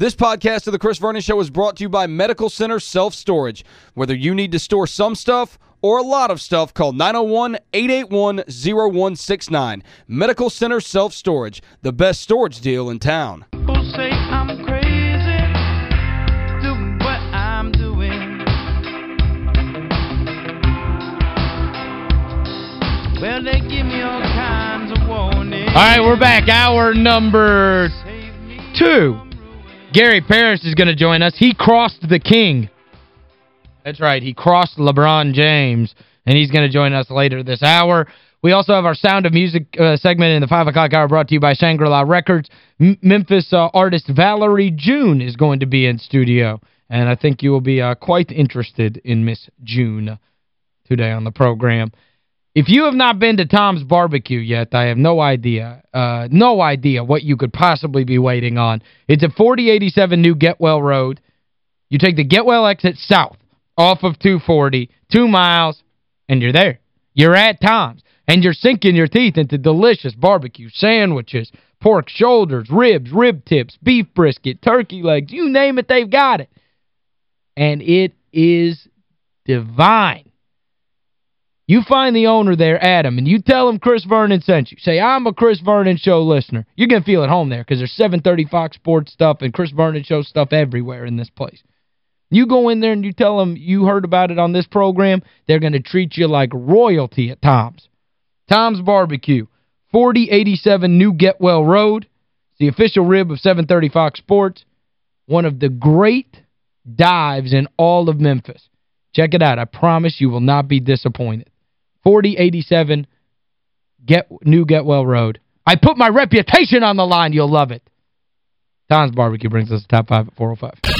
This podcast of The Chris Vernon Show is brought to you by Medical Center Self-Storage. Whether you need to store some stuff or a lot of stuff, call 901-881-0169. Medical Center Self-Storage, the best storage deal in town. People say I'm crazy, doing what I'm doing. Well, they give me all kinds of warnings. All right, we're back. Hour number two. Gary Parrish is going to join us. He crossed the king. That's right. He crossed LeBron James, and he's going to join us later this hour. We also have our Sound of Music uh, segment in the 5 o'clock hour brought to you by Shangri-La Records. M Memphis uh, artist Valerie June is going to be in studio, and I think you will be uh, quite interested in Miss June today on the program. If you have not been to Tom's Barbecue yet, I have no idea, uh, no idea what you could possibly be waiting on. It's at 4087 New Getwell Road. You take the Getwell exit south off of 240, two miles, and you're there. You're at Tom's, and you're sinking your teeth into delicious barbecue sandwiches, pork shoulders, ribs, rib tips, beef brisket, turkey legs, you name it, they've got it. And it is divine. You find the owner there, Adam, and you tell him Chris Vernon sent you. Say, I'm a Chris Vernon Show listener. You're going to feel at home there because there's 730 Fox Sports stuff and Chris Vernon Show stuff everywhere in this place. You go in there and you tell them you heard about it on this program, they're going to treat you like royalty at Tom's. Tom's Barbecue, 4087 New Getwell Road. It's the official rib of 730 Fox Sports. One of the great dives in all of Memphis. Check it out. I promise you will not be disappointed. 4087 Get New Getwell Road. I put my reputation on the line. You'll love it. Tom's Barbecue brings us the top five at 405.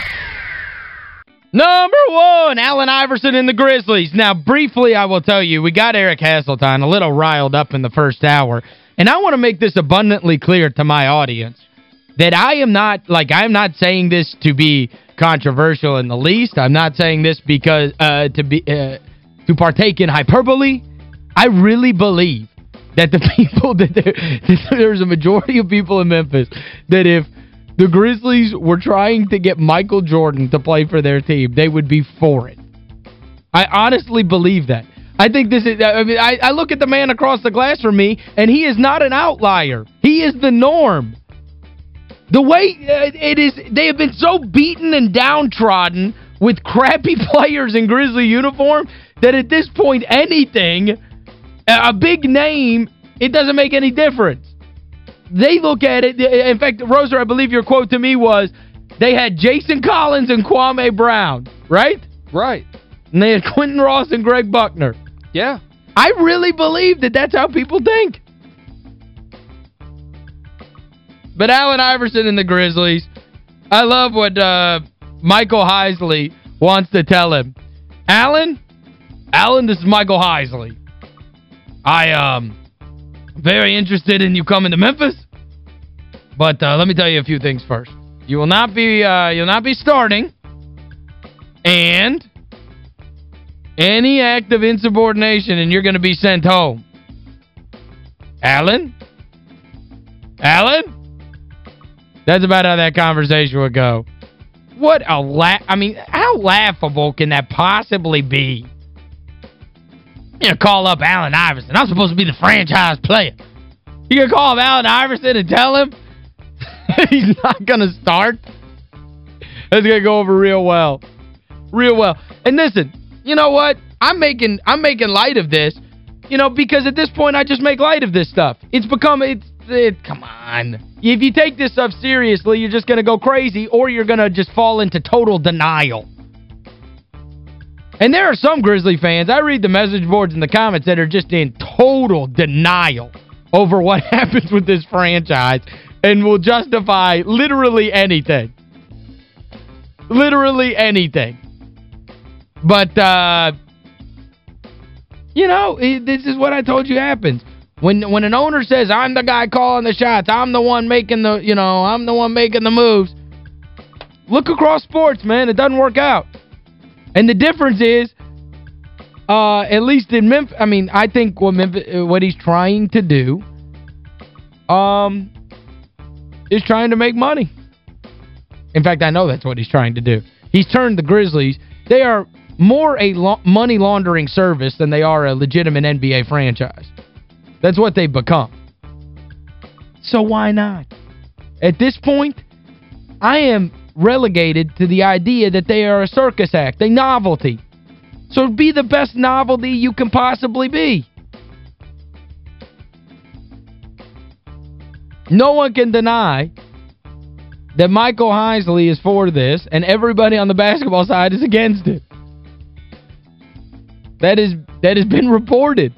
Number one, Allen Iverson and the Grizzlies. Now, briefly, I will tell you, we got Eric Hasseltine a little riled up in the first hour. And I want to make this abundantly clear to my audience that I am not, like, I'm not saying this to be controversial in the least. I'm not saying this because, uh, to be, uh, to partake in hyperbole. I really believe that the people, that, there, that there's a majority of people in Memphis that if the Grizzlies were trying to get Michael Jordan to play for their team, they would be for it. I honestly believe that. I think this is, I mean, I, I look at the man across the glass from me, and he is not an outlier. He is the norm. The way uh, it is, they have been so beaten and downtrodden with crappy players in Grizzly uniform that at this point, anything, a big name, it doesn't make any difference they look at it, in fact, Roser, I believe your quote to me was, they had Jason Collins and Kwame Brown, right? Right. And they had Quinton Ross and Greg Buckner. Yeah. I really believe that that's how people think. But Allen Iverson and the Grizzlies, I love what uh, Michael Heisley wants to tell him. Allen, Allen, this is Michael Heisley. I, um, very interested in you coming to Memphis. But uh, let me tell you a few things first. You will not be uh, you'll not be starting. And any act of insubordination and you're going to be sent home. Allen? Allen? That's about how that conversation would go. What a la I mean, how laughable can that possibly be? You know, call up Allen Iverson. I'm supposed to be the franchise player. You gonna call up Allen Iverson and tell him he's not going to start? That's going to go over real well. Real well. And listen, you know what? I'm making I'm making light of this, you know, because at this point I just make light of this stuff. It's become it's it, come on. If you take this stuff seriously, you're just going to go crazy or you're going to just fall into total denial. And there are some Grizzly fans, I read the message boards and the comments that are just in total denial over what happens with this franchise and will justify literally anything. Literally anything. But, uh, You know, this is what I told you happens. When when an owner says, I'm the guy calling the shots, I'm the one making the, you know, I'm the one making the moves, look across sports, man. It doesn't work out. And the difference is, uh, at least in Memphis, I mean, I think what Memphis, what he's trying to do um, is trying to make money. In fact, I know that's what he's trying to do. He's turned the Grizzlies, they are more a money laundering service than they are a legitimate NBA franchise. That's what they've become. So why not? At this point, I am relegated to the idea that they are a circus act, a novelty. So be the best novelty you can possibly be. No one can deny that Michael Heisley is for this and everybody on the basketball side is against it. That is that has been reported.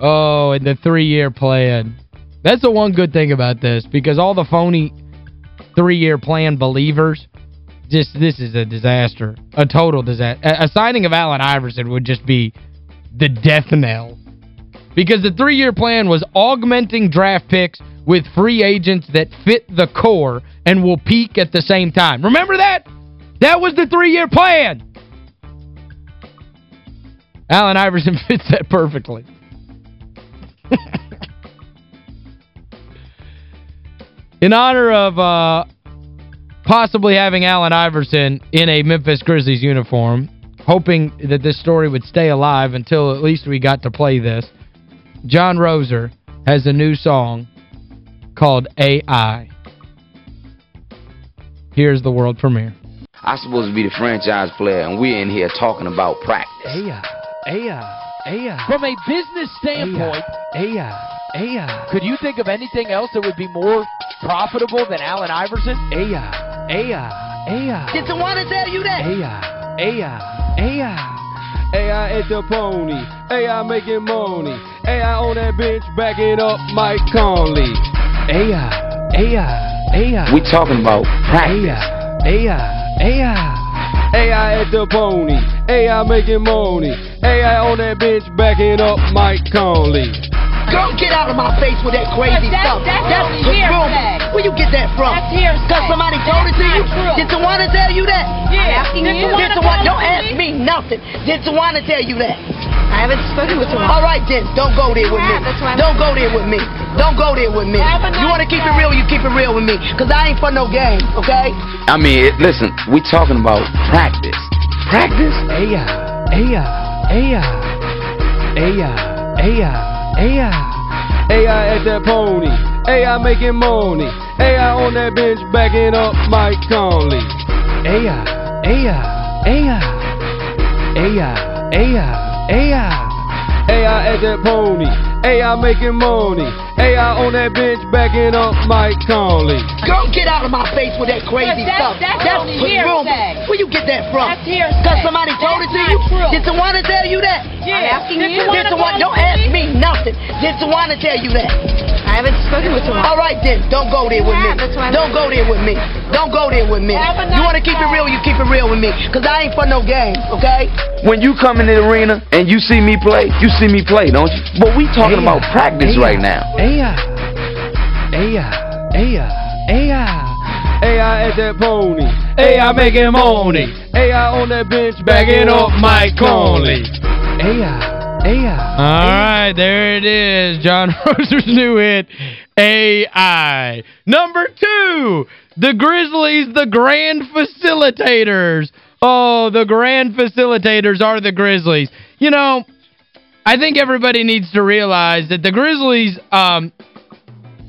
Oh, and the three-year plan. That's the one good thing about this because all the phony three-year plan believers, just this is a disaster. A total disaster. A, a signing of Allen Iverson would just be the death knell. Because the three-year plan was augmenting draft picks with free agents that fit the core and will peak at the same time. Remember that? That was the three-year plan. Allen Iverson fits that perfectly. in honor of uh, possibly having Allen Iverson in a Memphis Grizzlies uniform, hoping that this story would stay alive until at least we got to play this, John Roser has a new song called AI. Here's the world premiere. I'm supposed to be the franchise player, and we're in here talking about practice. AI, AI, AI. From a business standpoint, AI, AI. Could you think of anything else that would be more profitable than Allen Iverson? AI, AI, AI. Did someone tell you that? AI, AI, AI. AI at the pony, AI making money, AI on that bench backing up Mike Conley. AI, AI, AI. We talking about practice. AI, AI, AI. AI at the pony, AI making money, AI on that bench backing up Mike Conley. Girl, get out of my face with that crazy That's- stuff. that's That's only just rumor. hearsay. Where you get that from? That's hearsay. Because somebody told it to you? That's not true. Did Tawana tell you that? Yeah. Asking Did you. Did Tawana, don't ask me nothing. Did Tawana tell you that? I haven't spoken with him. All right then, don't go there with me. have, that's why I'm- Don't go there with me. Don't go there with me. Have You want to keep it real, you keep it real with me. Because I ain't for no game, okay? I mean, it, listen, we talking about practice. Practice? AI, AI, AI. AI, AI, AI. AI at that pony, AI making money, AI on that bench backing up Mike Conley. AI, AI, AI. AI, AI, AI. AI at that pony, AI making money, AI on that bench backing up Mike Conley. Girl, get out of my face with that crazy That's- stuff. that's only just rumor. Where you get that from? That's hearsay. Because somebody told it to That's you? not true. Did Tawana tell you that? Yeah. I'm asking Did you. Did Tawana, don't ask me nothing. Did Tawana tell you that? I haven't spoken with him. All right then, don't go there with me. Yeah, that's why I'm- Don't go there with me. Don't go there with me. Have You want to keep it real, you keep it real with me. Because I ain't for no games, okay? When you come in the arena and you see me play, you see me play, don't you? But we talking AI, about practice AI, right now. AI, AI, AI, AI. AI at that pony, AI making money, AI on that bench backing up Mike Conley. AI, AI. All right, there it is. John Roser's new hit, AI. Number two, the Grizzlies, the grand facilitators. Oh, the grand facilitators are the Grizzlies. You know, I think everybody needs to realize that the Grizzlies, um,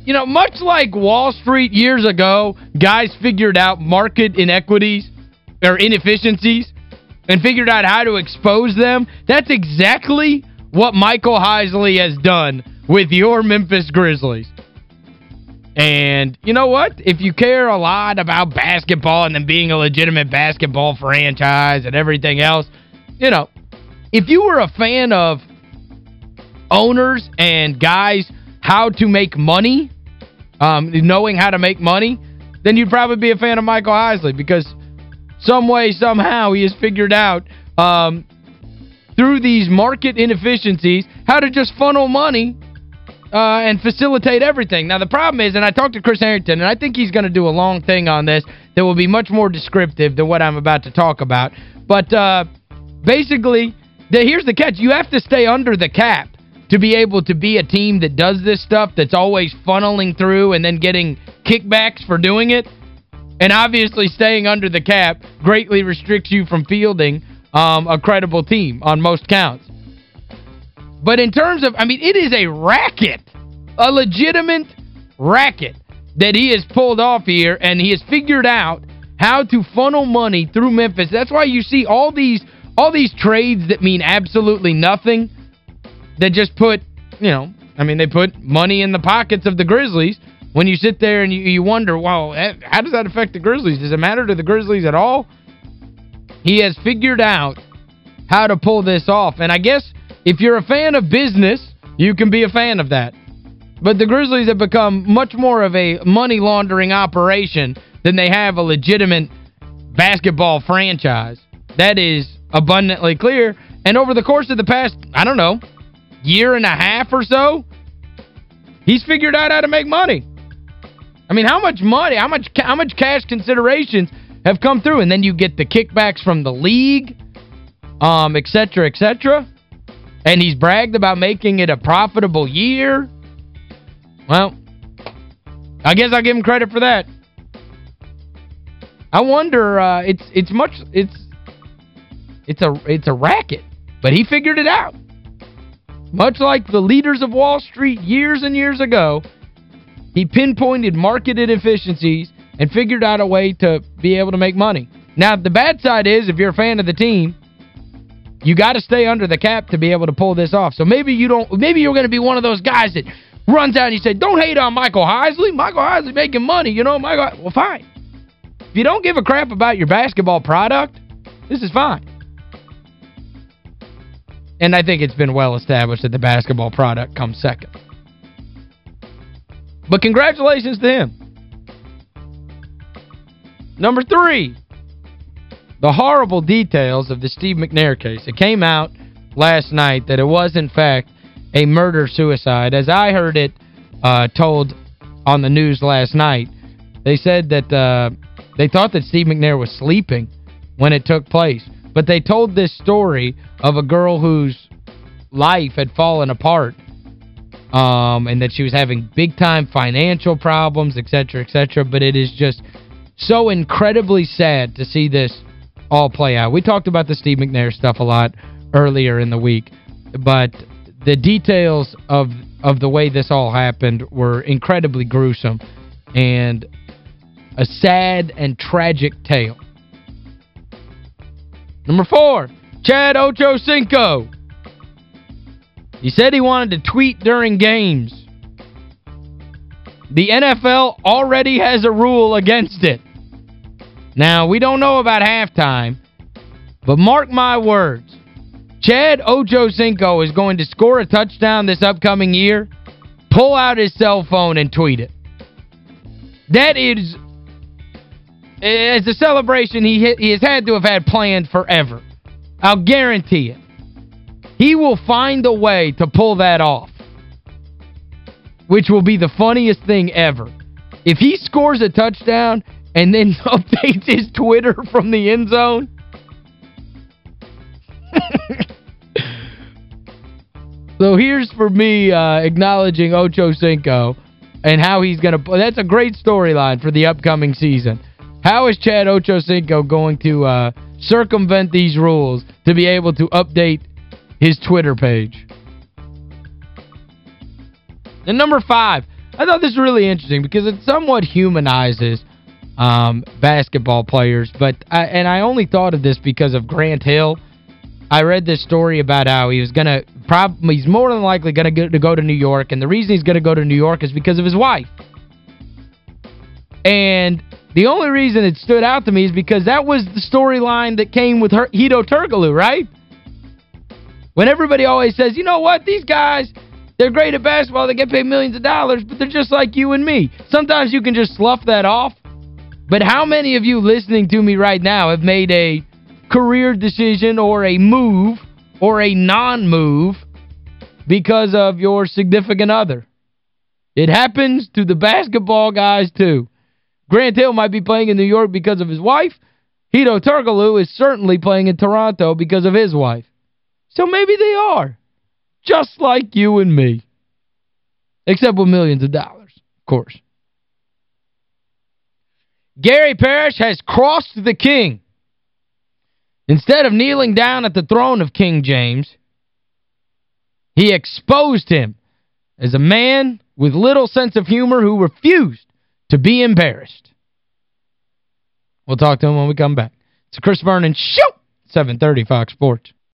you know, much like Wall Street years ago, guys figured out market inequities or inefficiencies and figured out how to expose them. That's exactly what Michael Heisley has done with your Memphis Grizzlies. And you know what? If you care a lot about basketball and them being a legitimate basketball franchise and everything else, you know, if you were a fan of owners and guys how to make money, um, knowing how to make money, then you'd probably be a fan of Michael Heisley because some way, somehow, he has figured out um, through these market inefficiencies how to just funnel money uh, and facilitate everything. Now, the problem is, and I talked to Chris Herrington, and I think he's going to do a long thing on this that will be much more descriptive than what I'm about to talk about. But uh, basically, the, here's the catch. You have to stay under the cap to be able to be a team that does this stuff that's always funneling through and then getting kickbacks for doing it. And obviously staying under the cap greatly restricts you from fielding um, a credible team on most counts. But in terms of, I mean, it is a racket, a legitimate racket that he has pulled off here, and he has figured out how to funnel money through Memphis. That's why you see all these all these trades that mean absolutely nothing that just put, you know, I mean, they put money in the pockets of the Grizzlies. When you sit there and you, you wonder, well, eh, how does that affect the Grizzlies? Does it matter to the Grizzlies at all? He has figured out how to pull this off. And I guess if you're a fan of business, you can be a fan of that. But the Grizzlies have become much more of a money laundering operation than they have a legitimate basketball franchise. That is abundantly clear. And over the course of the past, I don't know, year and a half or so, he's figured out how to make money. I mean, how much money, how much how much cash considerations have come through? And then you get the kickbacks from the league, um, et cetera, et cetera. And he's bragged about making it a profitable year. Well, I guess I'll give him credit for that. I wonder, uh, it's it's much, it's it's a it's a racket. But he figured it out. Much like the leaders of Wall Street years and years ago, he pinpointed market inefficiencies and figured out a way to be able to make money. Now, the bad side is, if you're a fan of the team, you got to stay under the cap to be able to pull this off. So maybe you don't maybe you're going to be one of those guys that runs out and you say, don't hate on Michael Heisley. Michael Heisley making money, you know. Michael, well, fine. If you don't give a crap about your basketball product, this is fine. And I think it's been well established that the basketball product comes second. But congratulations to him. Number three, the horrible details of the Steve McNair case. It came out last night that it was, in fact, a murder-suicide. As I heard it uh, told on the news last night, they said that uh, they thought that Steve McNair was sleeping when it took place. But they told this story of a girl whose life had fallen apart um, and that she was having big-time financial problems, etc., etc. But it is just so incredibly sad to see this all play out. We talked about the Steve McNair stuff a lot earlier in the week, but the details of of the way this all happened were incredibly gruesome and a sad and tragic tale. Number four, Chad Ochocinco. He said he wanted to tweet during games. The NFL already has a rule against it. Now, we don't know about halftime, but mark my words. Chad Ochocinco is going to score a touchdown this upcoming year, pull out his cell phone and tweet it. That is, as a celebration he, he has had to have had planned forever. I'll guarantee it. He will find a way to pull that off, which will be the funniest thing ever. If he scores a touchdown and then updates his Twitter from the end zone, so here's for me uh, acknowledging Ocho Cinco and how he's going to... That's a great storyline for the upcoming season. How is Chad Ocho Cinco going to uh, circumvent these rules to be able to update his Twitter page? And number five, I thought this was really interesting because it somewhat humanizes um, basketball players. but I, And I only thought of this because of Grant Hill. I read this story about how he was going to probably he's more than likely going to go to New York and the reason he's going to go to New York is because of his wife. And the only reason it stood out to me is because that was the storyline that came with her, Hedo Turkoglu, right? When everybody always says, you know what, these guys, they're great at basketball, they get paid millions of dollars, but they're just like you and me. Sometimes you can just slough that off But how many of you listening to me right now have made a career decision or a move or a non-move because of your significant other? It happens to the basketball guys, too. Grant Hill might be playing in New York because of his wife. Hedo Turkoglu is certainly playing in Toronto because of his wife. So maybe they are. Just like you and me. Except with millions of dollars, of course. Gary Parrish has crossed the king. Instead of kneeling down at the throne of King James, he exposed him as a man with little sense of humor who refused to be embarrassed. We'll talk to him when we come back. It's Chris Vernon Show, 730 Fox Sports.